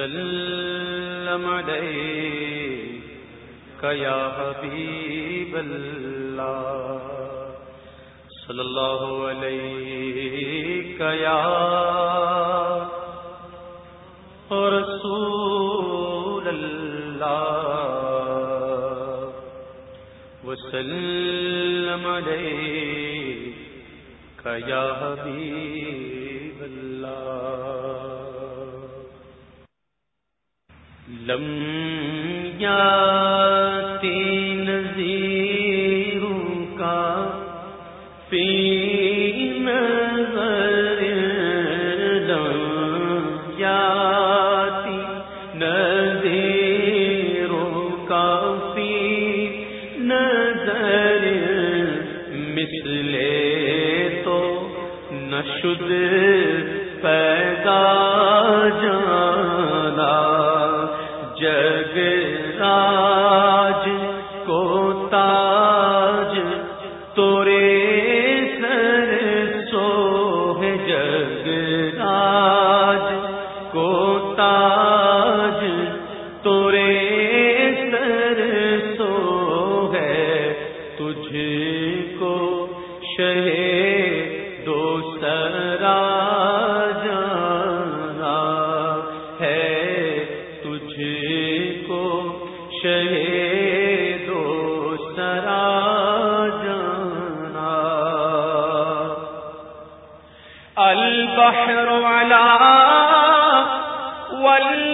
وسلم عليك يا حبيب الله صلى الله عليك يا وسلم عليك يا حبيب الله لم نظیر شد پیدا جان البحر والا جو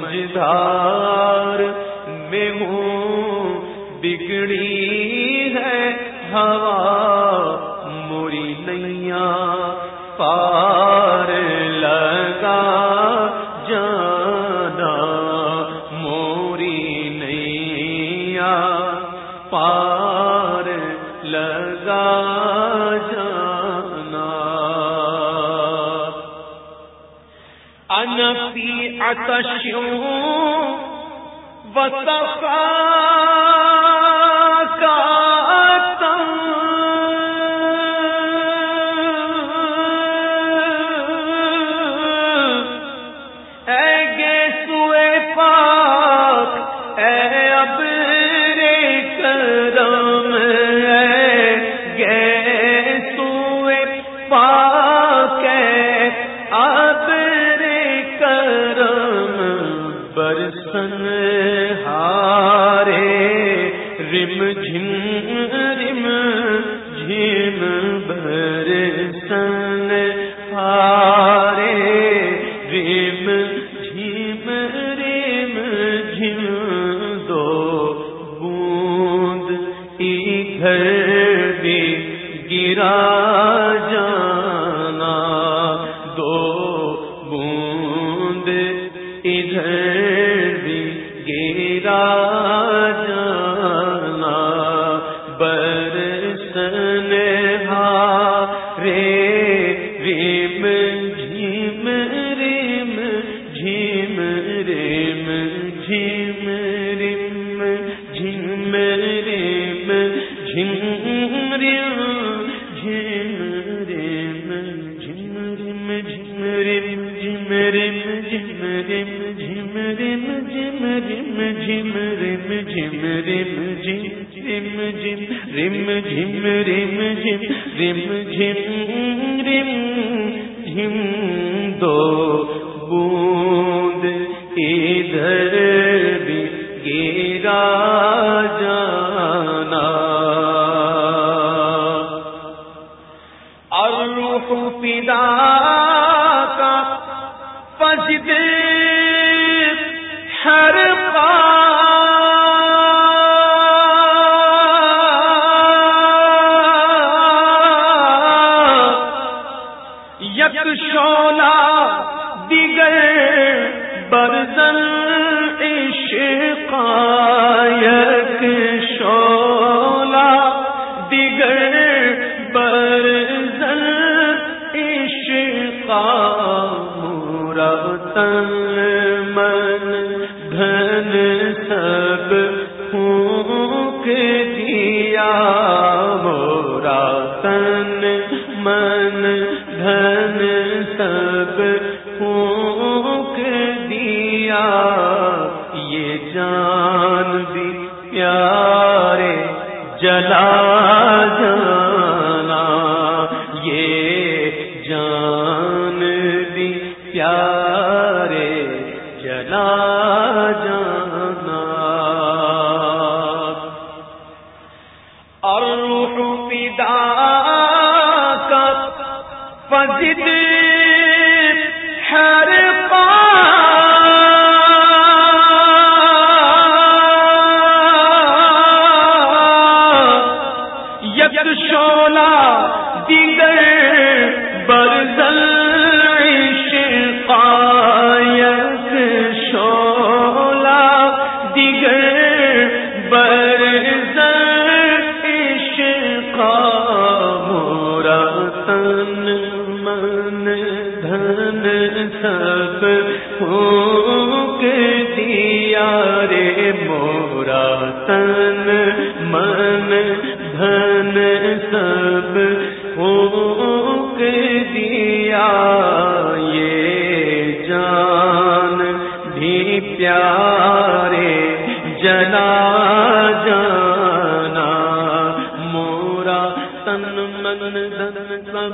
مجھار میں ہوں، بگڑی ہے ہوا، موری نیا پار لگا جانا، موری نیا پار لگا نفی اتشوں اے گے سوئے پاک اے ادھر بھی گیرا جانا، برسن رے ریم جھیم ریم جھیم ریم جھیم ریم جھیم ریم جھیم ریم جھیم جھم رم جھم رم جھم رم جھم دو بوند ادھر بھی گیرا مورا تن من دھن سب پھونک دیا۔ مورا تن من دھن سب پھونک دیا۔ یہ جان بھی پیارے جلا جانا مسجد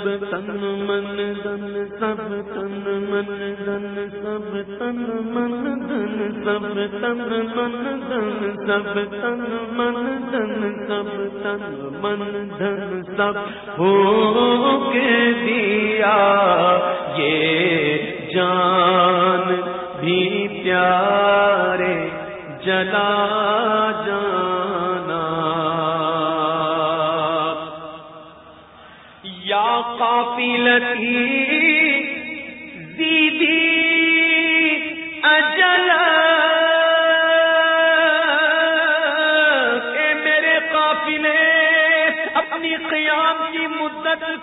سب تن من دن سب تن من دن سب تن من دن سب تن من دن سب تن من دن سب تن من دن سب ہو کے دیا یہ جان بھی پیارے جلا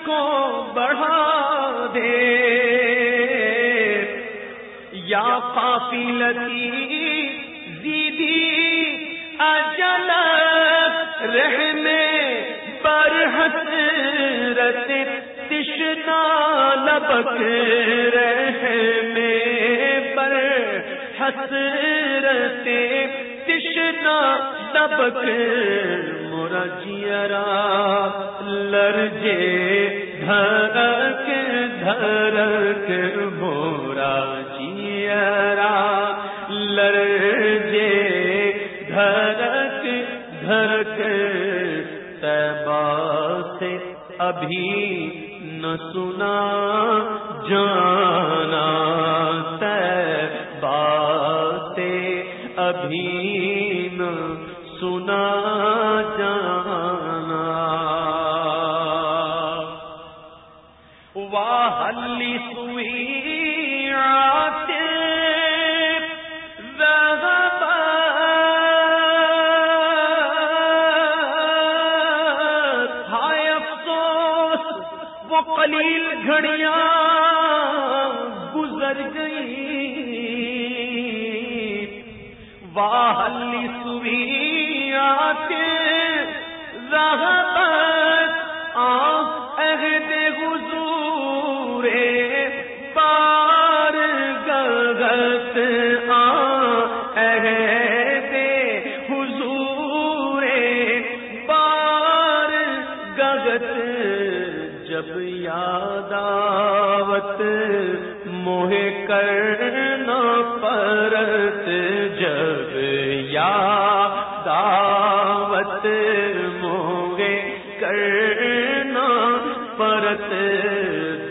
کو بڑھا دے۔ یا قافلتی دیدی اجل رہنے تشنا لبک رہنے پر، حسرت تشنا لبک مورا جیرا لرجے دھرک دھرک مورا جیرا لرجے دھرک دھرک تیبا سے ابھی سنا جانا تیبا ابھی نہ سنا۔ قلیل گھڑیاں گزر گئی واہلی سوی آتے رہبت عہد حضور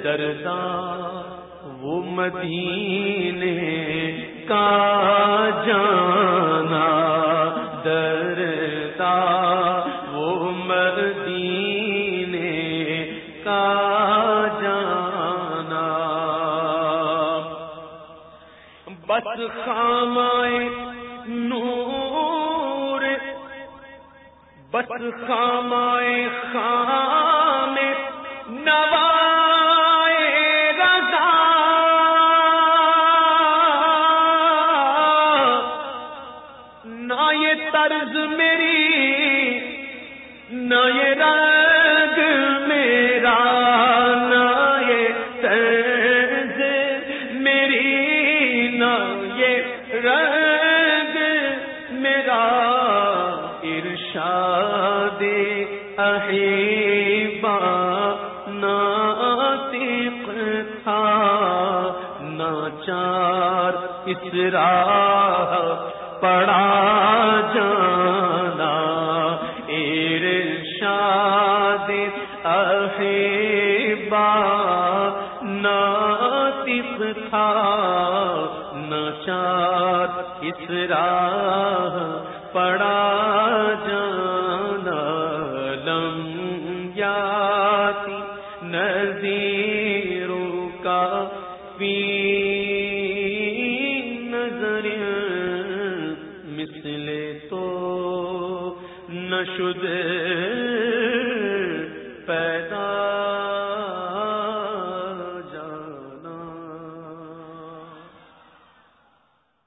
دردا وہ مدینے کا جانا درتا وہ مدینے کا جانا بس خامائے نور، بس خامائے خام نوا پڑا جانا ارشاد احبا ناطق تھا نچار اس راہ پڑا جانا لم یاتی نذیروں